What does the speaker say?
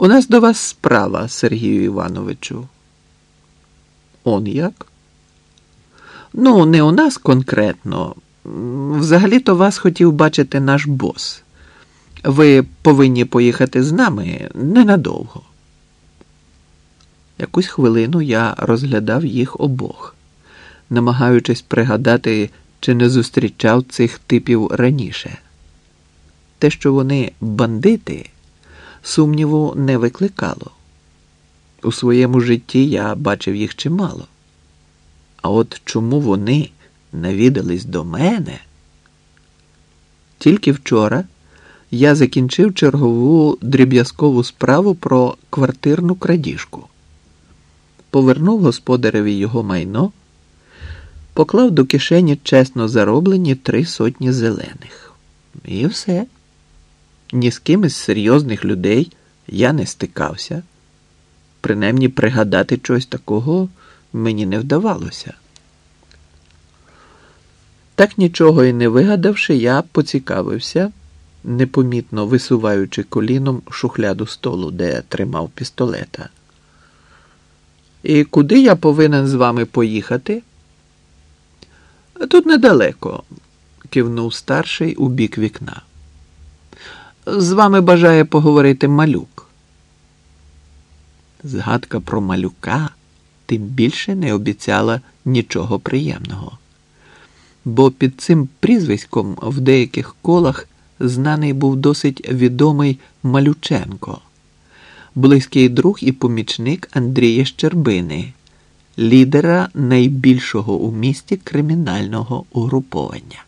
У нас до вас справа, Сергію Івановичу. Он як? Ну, не у нас конкретно. Взагалі-то вас хотів бачити наш бос. Ви повинні поїхати з нами ненадовго. Якусь хвилину я розглядав їх обох, намагаючись пригадати, чи не зустрічав цих типів раніше. Те, що вони бандити, сумніву не викликало. У своєму житті я бачив їх чимало. А от чому вони навідались до мене? Тільки вчора я закінчив чергову дріб'язкову справу про квартирну крадіжку. Повернув господареві його майно, поклав до кишені чесно зароблені три сотні зелених. І все. Ні з ким із серйозних людей я не стикався. Принаймні пригадати чогось такого мені не вдавалося. Так нічого і не вигадавши, я поцікавився, непомітно висуваючи коліном шухляду столу, де тримав пістолета. І куди я повинен з вами поїхати? Тут недалеко, кивнув старший у бік вікна. З вами бажає поговорити малюк. Згадка про малюка тим більше не обіцяла нічого приємного. Бо під цим прізвиськом в деяких колах знаний був досить відомий Малюченко, близький друг і помічник Андрія Щербини, лідера найбільшого у місті кримінального угруповання.